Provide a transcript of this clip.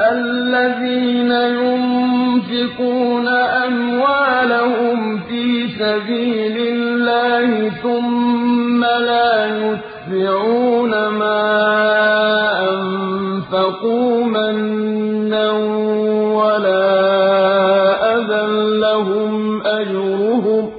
الَّذِينَ يُنفِقُونَ أَمْوَالَهُمْ فِي سَبِيلِ اللَّهِ ثُمَّ لَا يُتْبِعُونَ مَا أَنفَقُوا مَنًّا وَلَا أَذًى لَّهُمْ أَجْرُهُمْ